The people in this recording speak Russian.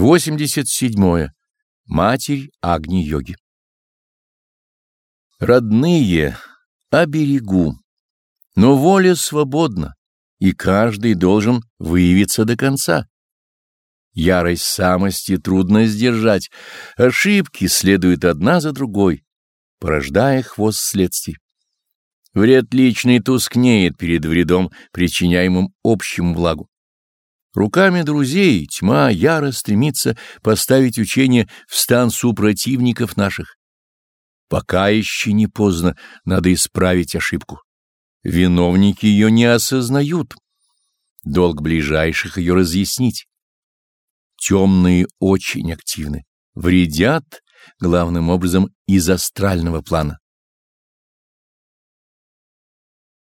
87. Матерь Агни-йоги Родные, оберегу, но воля свободна, и каждый должен выявиться до конца. Ярость самости трудно сдержать, ошибки следуют одна за другой, порождая хвост следствий. Вред личный тускнеет перед вредом, причиняемым общему благу. Руками друзей тьма яро стремится поставить учение в стан супротивников наших. Пока еще не поздно, надо исправить ошибку. Виновники ее не осознают. Долг ближайших ее разъяснить. Темные очень активны, вредят, главным образом, из астрального плана.